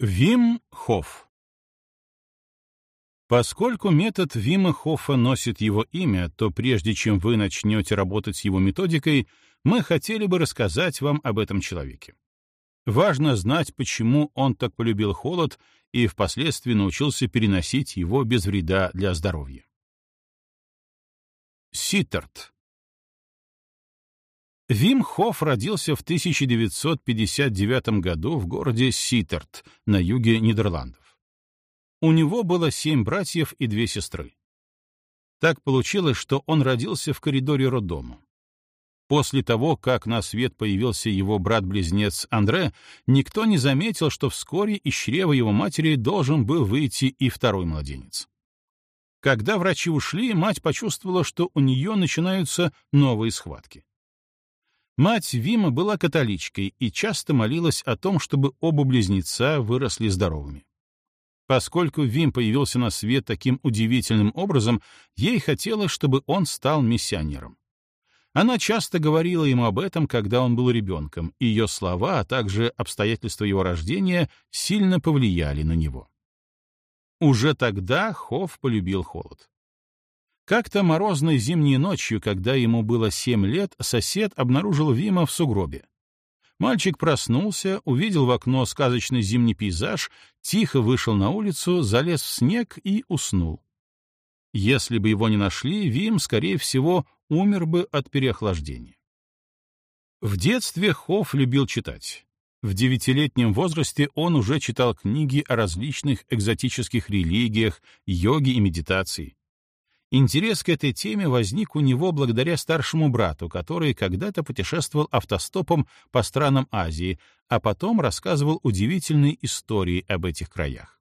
Вим Хофф Поскольку метод Вима Хоффа носит его имя, то прежде чем вы начнете работать с его методикой, мы хотели бы рассказать вам об этом человеке. Важно знать, почему он так полюбил холод и впоследствии научился переносить его без вреда для здоровья. Ситтерт Вим Хофф родился в 1959 году в городе Ситтерт на юге Нидерландов. У него было семь братьев и две сестры. Так получилось, что он родился в коридоре роддома. После того, как на свет появился его брат-близнец Андре, никто не заметил, что вскоре из чрева его матери должен был выйти и второй младенец. Когда врачи ушли, мать почувствовала, что у нее начинаются новые схватки. Мать Вима была католичкой и часто молилась о том, чтобы оба близнеца выросли здоровыми. Поскольку Вим появился на свет таким удивительным образом, ей хотелось, чтобы он стал миссионером. Она часто говорила ему об этом, когда он был ребенком, и ее слова, а также обстоятельства его рождения сильно повлияли на него. Уже тогда Хофф полюбил холод. Как-то морозной зимней ночью, когда ему было семь лет, сосед обнаружил Вима в сугробе. Мальчик проснулся, увидел в окно сказочный зимний пейзаж, тихо вышел на улицу, залез в снег и уснул. Если бы его не нашли, Вим, скорее всего, умер бы от переохлаждения. В детстве Хофф любил читать. В девятилетнем возрасте он уже читал книги о различных экзотических религиях, йоге и медитации. Интерес к этой теме возник у него благодаря старшему брату, который когда-то путешествовал автостопом по странам Азии, а потом рассказывал удивительные истории об этих краях.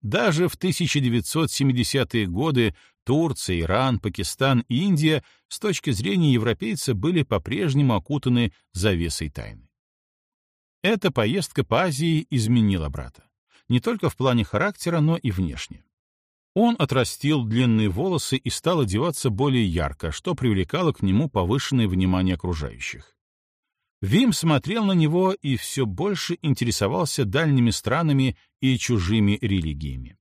Даже в 1970-е годы Турция, Иран, Пакистан и Индия с точки зрения европейца были по-прежнему окутаны завесой тайны. Эта поездка по Азии изменила брата. Не только в плане характера, но и внешне. Он отрастил длинные волосы и стал одеваться более ярко, что привлекало к нему повышенное внимание окружающих. Вим смотрел на него и все больше интересовался дальними странами и чужими религиями.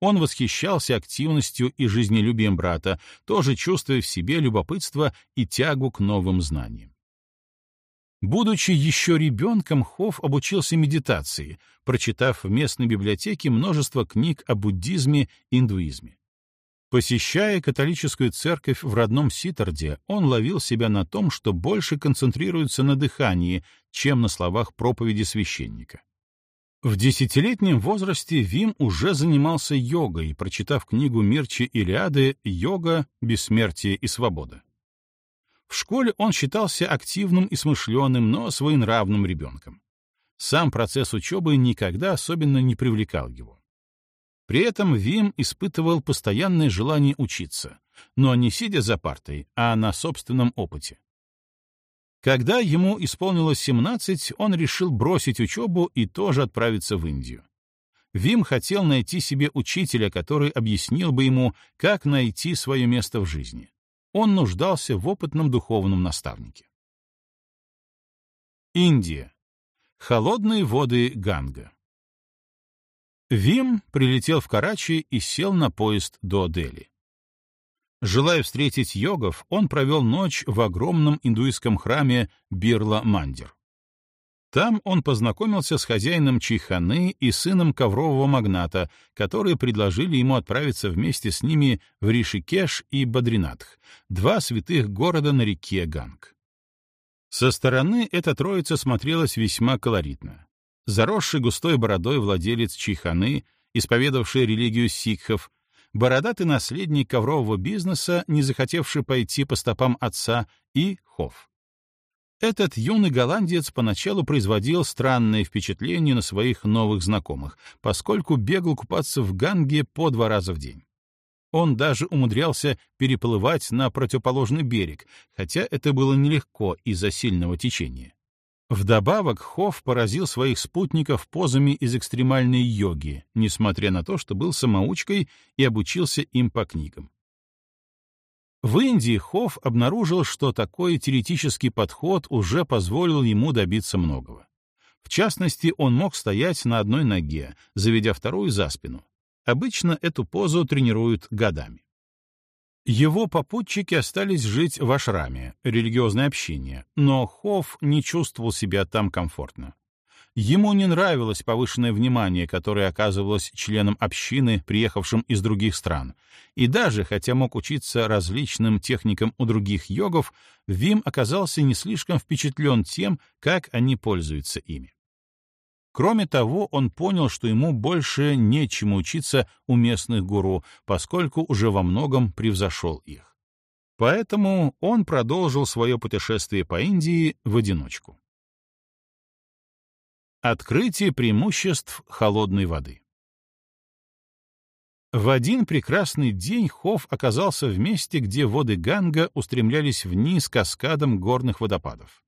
Он восхищался активностью и жизнелюбием брата, тоже чувствуя в себе любопытство и тягу к новым знаниям. Будучи еще ребенком, Хофф обучился медитации, прочитав в местной библиотеке множество книг о буддизме и индуизме. Посещая католическую церковь в родном Ситарде, он ловил себя на том, что больше концентрируется на дыхании, чем на словах проповеди священника. В десятилетнем возрасте Вим уже занимался йогой, прочитав книгу Мирчи Илиады «Йога, бессмертие и свобода». В школе он считался активным и смышленым, но своенравным ребенком. Сам процесс учебы никогда особенно не привлекал его. При этом Вим испытывал постоянное желание учиться, но не сидя за партой, а на собственном опыте. Когда ему исполнилось 17, он решил бросить учебу и тоже отправиться в Индию. Вим хотел найти себе учителя, который объяснил бы ему, как найти свое место в жизни он нуждался в опытном духовном наставнике. Индия. Холодные воды Ганга. Вим прилетел в Карачи и сел на поезд до Дели. Желая встретить йогов, он провел ночь в огромном индуистском храме Бирла-Мандир. Там он познакомился с хозяином чайханы и сыном коврового магната, которые предложили ему отправиться вместе с ними в Ришикеш и Бадринатх, два святых города на реке Ганг. Со стороны эта троица смотрелась весьма колоритно. Заросший густой бородой владелец чайханы, исповедовавший религию сикхов, бородатый наследник коврового бизнеса, не захотевший пойти по стопам отца, и Хофф. Этот юный голландец поначалу производил странное впечатление на своих новых знакомых, поскольку бегал купаться в Ганге по два раза в день. Он даже умудрялся переплывать на противоположный берег, хотя это было нелегко из-за сильного течения. Вдобавок Хофф поразил своих спутников позами из экстремальной йоги, несмотря на то, что был самоучкой и обучился им по книгам. В Индии Хофф обнаружил, что такой теоретический подход уже позволил ему добиться многого. В частности, он мог стоять на одной ноге, заведя вторую за спину. Обычно эту позу тренируют годами. Его попутчики остались жить в ашраме, религиозное общение, но Хофф не чувствовал себя там комфортно. Ему не нравилось повышенное внимание, которое оказывалось членам общины, приехавшим из других стран, и даже, хотя мог учиться различным техникам у других йогов, Вим оказался не слишком впечатлен тем, как они пользуются ими. Кроме того, он понял, что ему больше нечему учиться у местных гуру, поскольку уже во многом превзошел их. Поэтому он продолжил свое путешествие по Индии в одиночку. Открытие преимуществ холодной воды. В один прекрасный день Хофф оказался в месте, где воды Ганга устремлялись вниз каскадом горных водопадов.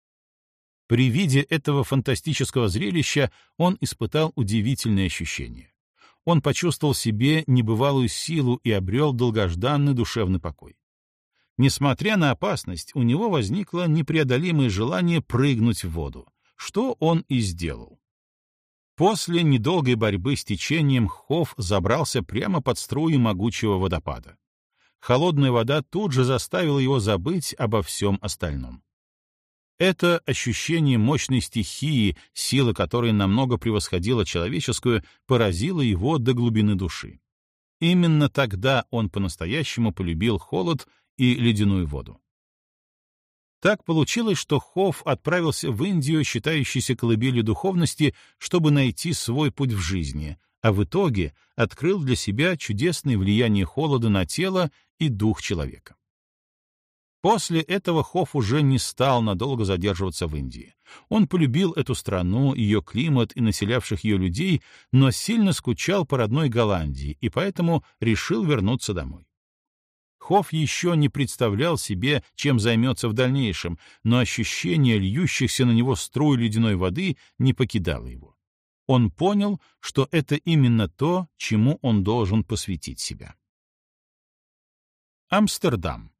При виде этого фантастического зрелища он испытал удивительные ощущения. Он почувствовал в себе небывалую силу и обрел долгожданный душевный покой. Несмотря на опасность, у него возникло непреодолимое желание прыгнуть в воду, что он и сделал. После недолгой борьбы с течением Хофф забрался прямо под струи могучего водопада. Холодная вода тут же заставила его забыть обо всем остальном. Это ощущение мощной стихии, сила которой намного превосходила человеческую, поразило его до глубины души. Именно тогда он по-настоящему полюбил холод и ледяную воду. Так получилось, что Хофф отправился в Индию, считающейся колыбелью духовности, чтобы найти свой путь в жизни, а в итоге открыл для себя чудесное влияние холода на тело и дух человека. После этого Хофф уже не стал надолго задерживаться в Индии. Он полюбил эту страну, ее климат и населявших ее людей, но сильно скучал по родной Голландии и поэтому решил вернуться домой. Хофф еще не представлял себе, чем займется в дальнейшем, но ощущение льющихся на него струй ледяной воды не покидало его. Он понял, что это именно то, чему он должен посвятить себя. Амстердам.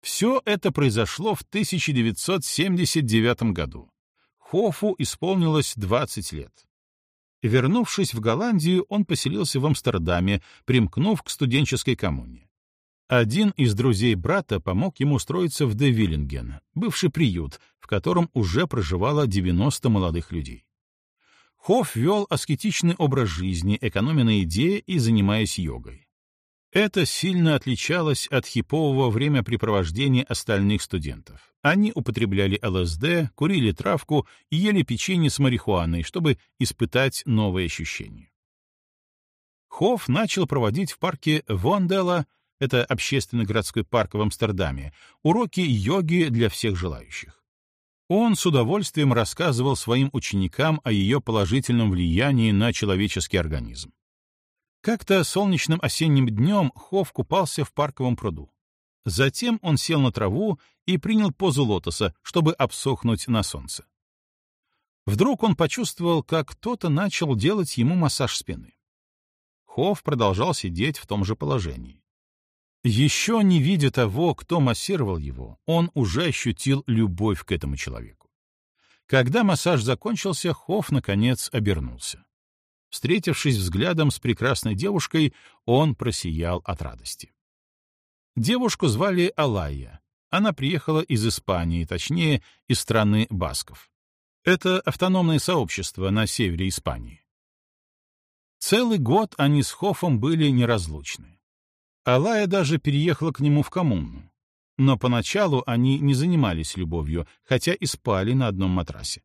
Все это произошло в 1979 году. Хоффу исполнилось 20 лет. Вернувшись в Голландию, он поселился в Амстердаме, примкнув к студенческой коммуне. Один из друзей брата помог ему устроиться в Девиллинген, бывший приют, в котором уже проживало 90 молодых людей. Хофф вел аскетичный образ жизни, экономя на еде и занимаясь йогой. Это сильно отличалось от хипового времяпрепровождения остальных студентов. Они употребляли ЛСД, курили травку и ели печенье с марихуаной, чтобы испытать новые ощущения. Хофф начал проводить в парке Вондела, это общественный городской парк в Амстердаме, уроки йоги для всех желающих. Он с удовольствием рассказывал своим ученикам о ее положительном влиянии на человеческий организм. Как-то солнечным осенним днем Хов купался в парковом пруду. Затем он сел на траву и принял позу лотоса, чтобы обсохнуть на солнце. Вдруг он почувствовал, как кто-то начал делать ему массаж спины. Хов продолжал сидеть в том же положении. Еще не видя того, кто массировал его, он уже ощутил любовь к этому человеку. Когда массаж закончился, Хов наконец обернулся. Встретившись взглядом с прекрасной девушкой, он просиял от радости. Девушку звали Алая. Она приехала из Испании, точнее, из страны Басков. Это автономное сообщество на севере Испании. Целый год они с Хофом были неразлучны. Алая даже переехала к нему в коммуну. Но поначалу они не занимались любовью, хотя и спали на одном матрасе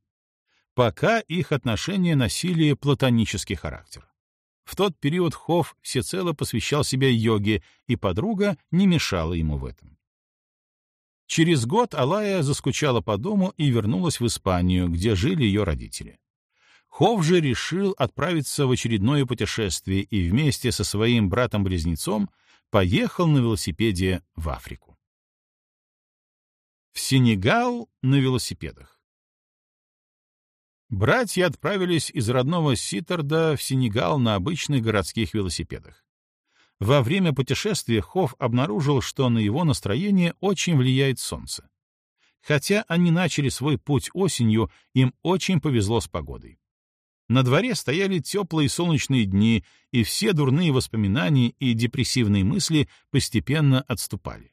пока их отношения носили платонический характер. В тот период Хофф всецело посвящал себя йоге, и подруга не мешала ему в этом. Через год Алая заскучала по дому и вернулась в Испанию, где жили ее родители. Хофф же решил отправиться в очередное путешествие и вместе со своим братом-близнецом поехал на велосипеде в Африку. В Сенегал на велосипедах. Братья отправились из родного Ситтерда в Сенегал на обычных городских велосипедах. Во время путешествия Хофф обнаружил, что на его настроение очень влияет солнце. Хотя они начали свой путь осенью, им очень повезло с погодой. На дворе стояли теплые солнечные дни, и все дурные воспоминания и депрессивные мысли постепенно отступали.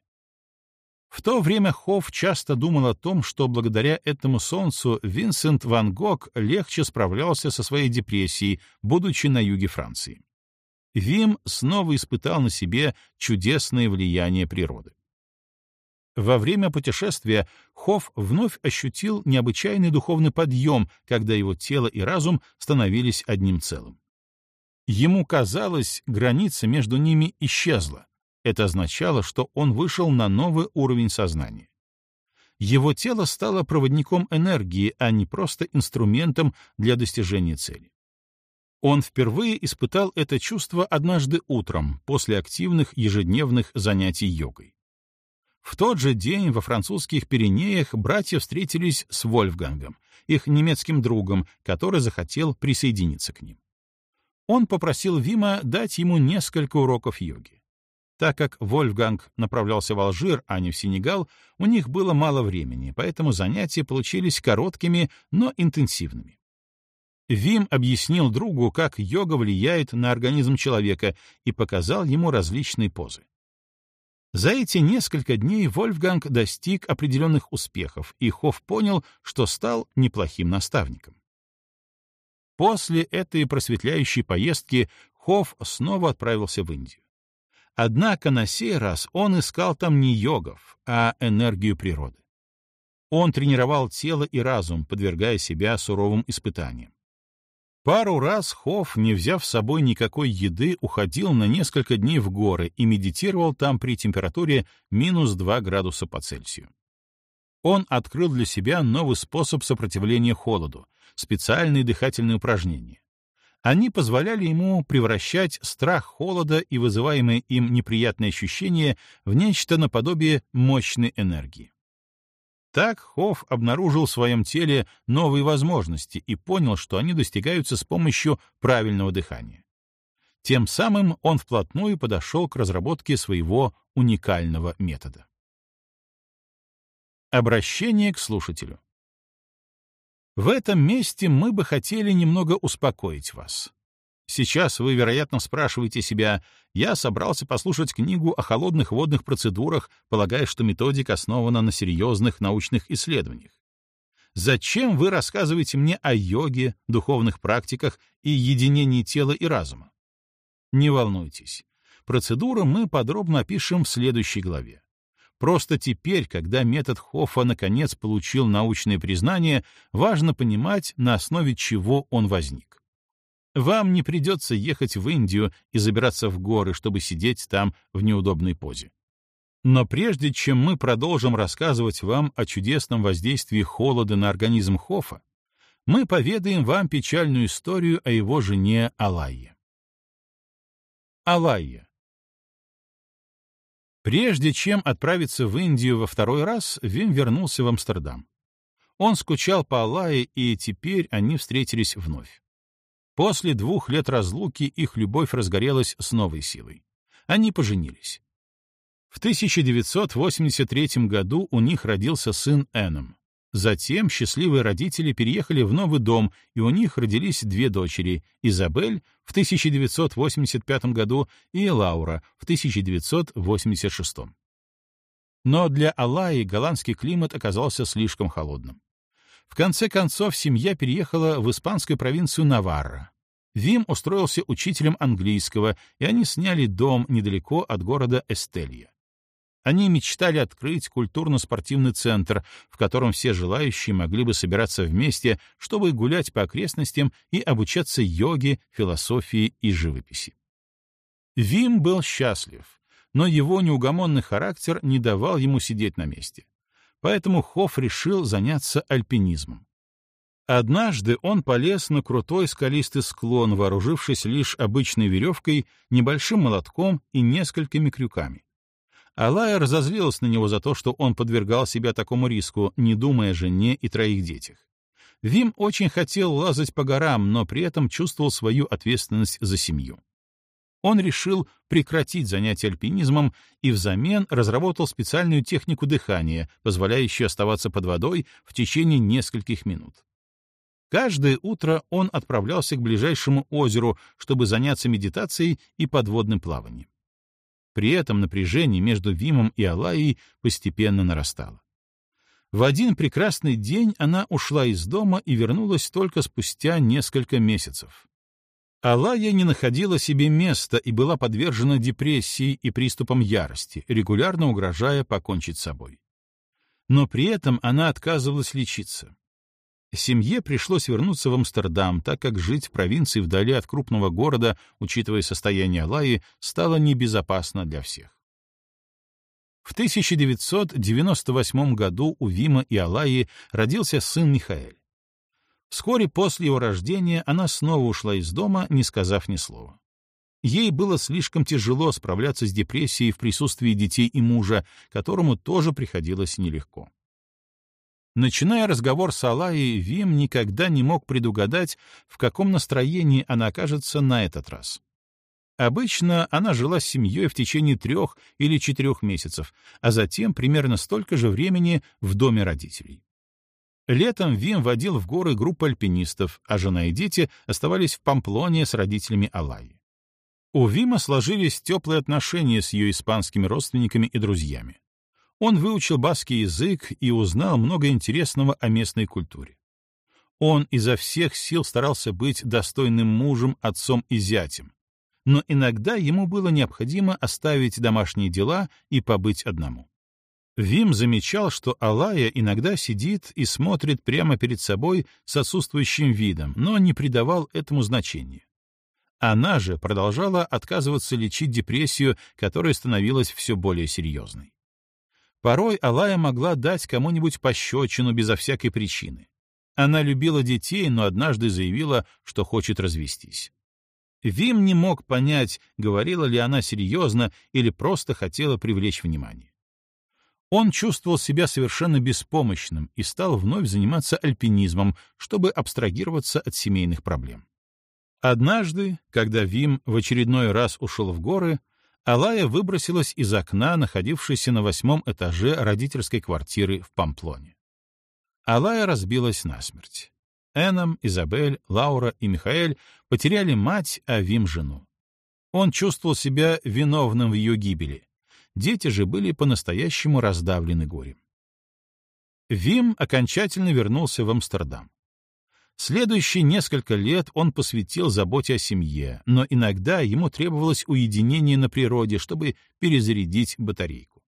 В то время Хофф часто думал о том, что благодаря этому солнцу Винсент Ван Гог легче справлялся со своей депрессией, будучи на юге Франции. Вим снова испытал на себе чудесное влияние природы. Во время путешествия Хофф вновь ощутил необычайный духовный подъем, когда его тело и разум становились одним целым. Ему казалось, граница между ними исчезла. Это означало, что он вышел на новый уровень сознания. Его тело стало проводником энергии, а не просто инструментом для достижения цели. Он впервые испытал это чувство однажды утром, после активных ежедневных занятий йогой. В тот же день во французских Пиренеях братья встретились с Вольфгангом, их немецким другом, который захотел присоединиться к ним. Он попросил Вима дать ему несколько уроков йоги. Так как Вольфганг направлялся в Алжир, а не в Сенегал, у них было мало времени, поэтому занятия получились короткими, но интенсивными. Вим объяснил другу, как йога влияет на организм человека, и показал ему различные позы. За эти несколько дней Вольфганг достиг определенных успехов, и Хофф понял, что стал неплохим наставником. После этой просветляющей поездки Хофф снова отправился в Индию. Однако на сей раз он искал там не йогов, а энергию природы. Он тренировал тело и разум, подвергая себя суровым испытаниям. Пару раз Хофф, не взяв с собой никакой еды, уходил на несколько дней в горы и медитировал там при температуре минус 2 градуса по Цельсию. Он открыл для себя новый способ сопротивления холоду — специальные дыхательные упражнения. Они позволяли ему превращать страх холода и вызываемые им неприятные ощущения в нечто наподобие мощной энергии. Так Хофф обнаружил в своем теле новые возможности и понял, что они достигаются с помощью правильного дыхания. Тем самым он вплотную подошел к разработке своего уникального метода. Обращение к слушателю. В этом месте мы бы хотели немного успокоить вас. Сейчас вы, вероятно, спрашиваете себя, я собрался послушать книгу о холодных водных процедурах, полагая, что методика основана на серьезных научных исследованиях. Зачем вы рассказываете мне о йоге, духовных практиках и единении тела и разума? Не волнуйтесь. Процедуру мы подробно опишем в следующей главе. Просто теперь, когда метод Хоффа наконец получил научное признание, важно понимать, на основе чего он возник. Вам не придется ехать в Индию и забираться в горы, чтобы сидеть там в неудобной позе. Но прежде чем мы продолжим рассказывать вам о чудесном воздействии холода на организм Хофа, мы поведаем вам печальную историю о его жене Алайе. Алайя. Прежде чем отправиться в Индию во второй раз, Вим вернулся в Амстердам. Он скучал по Алайе, и теперь они встретились вновь. После двух лет разлуки их любовь разгорелась с новой силой. Они поженились. В 1983 году у них родился сын Эном. Затем счастливые родители переехали в новый дом, и у них родились две дочери — Изабель в 1985 году и Лаура в 1986. Но для Аллаи голландский климат оказался слишком холодным. В конце концов, семья переехала в испанскую провинцию Наварра. Вим устроился учителем английского, и они сняли дом недалеко от города Эстелья. Они мечтали открыть культурно-спортивный центр, в котором все желающие могли бы собираться вместе, чтобы гулять по окрестностям и обучаться йоге, философии и живописи. Вим был счастлив, но его неугомонный характер не давал ему сидеть на месте поэтому Хофф решил заняться альпинизмом. Однажды он полез на крутой скалистый склон, вооружившись лишь обычной веревкой, небольшим молотком и несколькими крюками. Алая разозлилась на него за то, что он подвергал себя такому риску, не думая о жене и троих детях. Вим очень хотел лазать по горам, но при этом чувствовал свою ответственность за семью. он решил прекратить занятия альпинизмом и взамен разработал специальную технику дыхания, позволяющую оставаться под водой в течение нескольких минут. Каждое утро он отправлялся к ближайшему озеру, чтобы заняться медитацией и подводным плаванием. При этом напряжение между Вимом и Алаей постепенно нарастало. В один прекрасный день она ушла из дома и вернулась только спустя несколько месяцев. Алая не находила себе места и была подвержена депрессии и приступам ярости, регулярно угрожая покончить с собой. Но при этом она отказывалась лечиться. Семье пришлось вернуться в Амстердам, так как жить в провинции вдали от крупного города, учитывая состояние Алаи, стало небезопасно для всех. В 1998 году у Вима и Алаи родился сын Михаэль. Вскоре после его рождения она снова ушла из дома, не сказав ни слова. Ей было слишком тяжело справляться с депрессией в присутствии детей и мужа, которому тоже приходилось нелегко. Начиная разговор с Алаей, Вим никогда не мог предугадать, в каком настроении она окажется на этот раз. Обычно она жила с семьей в течение трех или четырех месяцев, а затем примерно столько же времени в доме родителей. Летом Вим водил в горы группу альпинистов, а жена и дети оставались в Памплоне с родителями Алайи. У Вима сложились теплые отношения с ее испанскими родственниками и друзьями. Он выучил баский язык и узнал много интересного о местной культуре. Он изо всех сил старался быть достойным мужем, отцом и зятем, но иногда ему было необходимо оставить домашние дела и побыть одному. Вим замечал, что Алая иногда сидит и смотрит прямо перед собой с отсутствующим видом, но не придавал этому значения. Она же продолжала отказываться лечить депрессию, которая становилась все более серьезной. Порой Алая могла дать кому-нибудь пощечину безо всякой причины. Она любила детей, но однажды заявила, что хочет развестись. Вим не мог понять, говорила ли она серьезно или просто хотела привлечь внимание. Он чувствовал себя совершенно беспомощным и стал вновь заниматься альпинизмом, чтобы абстрагироваться от семейных проблем. Однажды, когда Вим в очередной раз ушел в горы, Алая выбросилась из окна, находившейся на восьмом этаже родительской квартиры в Памплоне. Алая разбилась насмерть. Эном, Изабель, Лаура и Михаэль потеряли мать, а Вим — жену. Он чувствовал себя виновным в ее гибели, Дети же были по-настоящему раздавлены горем. Вим окончательно вернулся в Амстердам. Следующие несколько лет он посвятил заботе о семье, но иногда ему требовалось уединение на природе, чтобы перезарядить батарейку.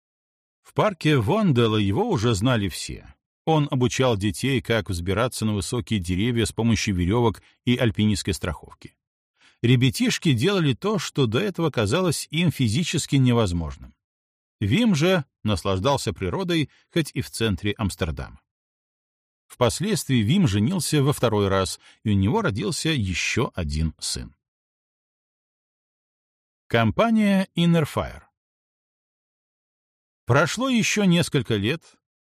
В парке Вондела его уже знали все. Он обучал детей, как взбираться на высокие деревья с помощью веревок и альпинистской страховки. Ребятишки делали то, что до этого казалось им физически невозможным. Вим же наслаждался природой, хоть и в центре Амстердама. Впоследствии Вим женился во второй раз, и у него родился еще один сын. Компания Innerfire Прошло еще несколько лет,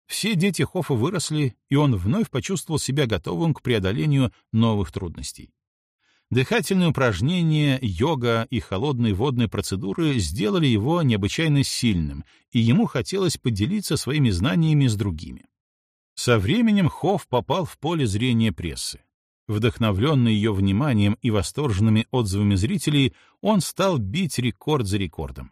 все дети Хофа выросли, и он вновь почувствовал себя готовым к преодолению новых трудностей. Дыхательные упражнения, йога и холодные водные процедуры сделали его необычайно сильным, и ему хотелось поделиться своими знаниями с другими. Со временем Хофф попал в поле зрения прессы. Вдохновленный ее вниманием и восторженными отзывами зрителей, он стал бить рекорд за рекордом.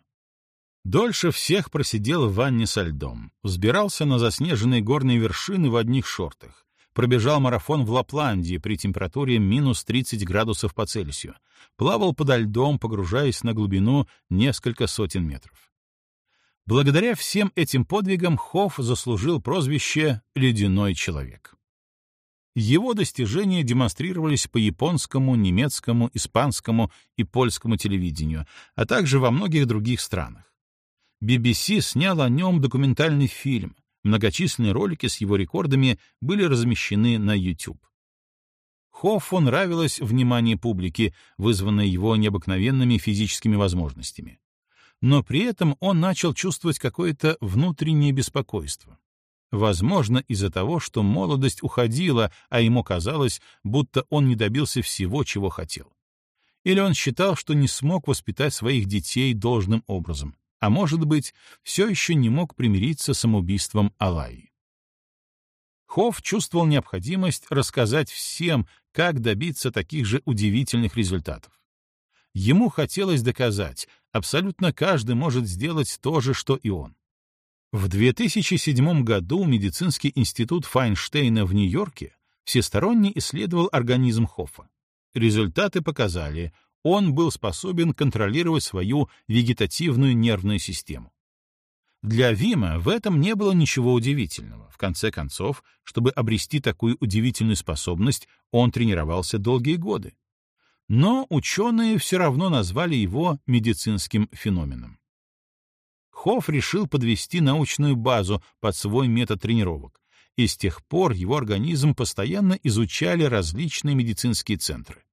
Дольше всех просидел в ванне со льдом, взбирался на заснеженные горные вершины в одних шортах, пробежал марафон в Лапландии при температуре минус 30 градусов по Цельсию, плавал подо льдом, погружаясь на глубину несколько сотен метров. Благодаря всем этим подвигам Хофф заслужил прозвище «Ледяной человек». Его достижения демонстрировались по японскому, немецкому, испанскому и польскому телевидению, а также во многих других странах. BBC снял о нем документальный фильм, Многочисленные ролики с его рекордами были размещены на YouTube. Хоффу нравилось внимание публики, вызванное его необыкновенными физическими возможностями. Но при этом он начал чувствовать какое-то внутреннее беспокойство. Возможно, из-за того, что молодость уходила, а ему казалось, будто он не добился всего, чего хотел. Или он считал, что не смог воспитать своих детей должным образом, а может быть, все еще не мог примириться с самоубийством Алаи. Хофф чувствовал необходимость рассказать всем, как добиться таких же удивительных результатов. Ему хотелось доказать, абсолютно каждый может сделать то же, что и он. В 2007 году медицинский институт Файнштейна в Нью-Йорке всесторонне исследовал организм Хоффа. Результаты показали, он был способен контролировать свою вегетативную нервную систему. Для Вима в этом не было ничего удивительного. В конце концов, чтобы обрести такую удивительную способность, он тренировался долгие годы. Но ученые все равно назвали его медицинским феноменом. Хофф решил подвести научную базу под свой метод тренировок, и с тех пор его организм постоянно изучали различные медицинские центры.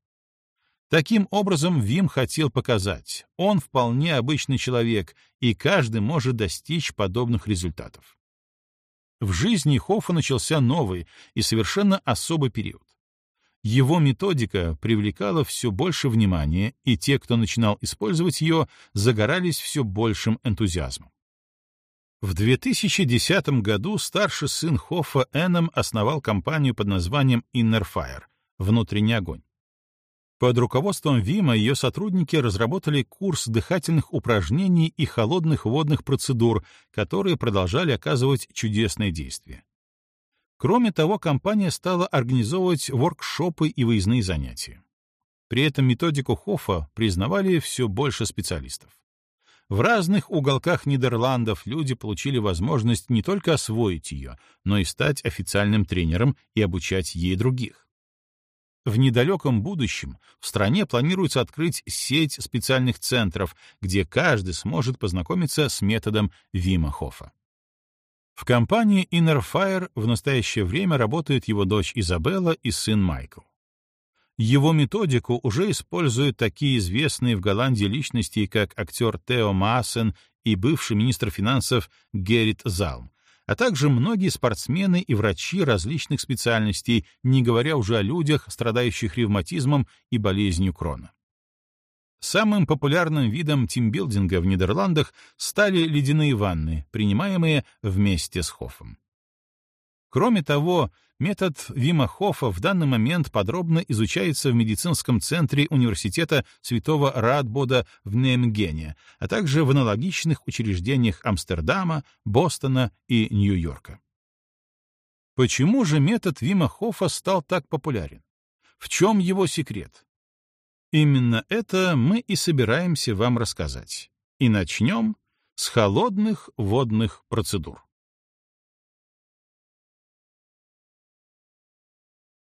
Таким образом, Вим хотел показать, он вполне обычный человек, и каждый может достичь подобных результатов. В жизни Хоффа начался новый и совершенно особый период. Его методика привлекала все больше внимания, и те, кто начинал использовать ее, загорались все большим энтузиазмом. В 2010 году старший сын Хоффа Эном основал компанию под названием Inner Fire — «Внутренний огонь». Под руководством Вима ее сотрудники разработали курс дыхательных упражнений и холодных водных процедур, которые продолжали оказывать чудесные действия. Кроме того, компания стала организовывать воркшопы и выездные занятия. При этом методику Хоффа признавали все больше специалистов. В разных уголках Нидерландов люди получили возможность не только освоить ее, но и стать официальным тренером и обучать ей других. В недалеком будущем в стране планируется открыть сеть специальных центров, где каждый сможет познакомиться с методом Вима Хоффа. В компании Inner в настоящее время работают его дочь Изабелла и сын Майкл. Его методику уже используют такие известные в Голландии личности, как актер Тео Маасен и бывший министр финансов Геррит Залм, а также многие спортсмены и врачи различных специальностей, не говоря уже о людях, страдающих ревматизмом и болезнью Крона. Самым популярным видом тимбилдинга в Нидерландах стали ледяные ванны, принимаемые вместе с Хоффом. Кроме того, метод Вима Хоффа в данный момент подробно изучается в медицинском центре университета Святого Радбода в Неймгене, а также в аналогичных учреждениях Амстердама, Бостона и Нью-Йорка. Почему же метод Вима Хоффа стал так популярен? В чем его секрет? Именно это мы и собираемся вам рассказать. И начнем с холодных водных процедур.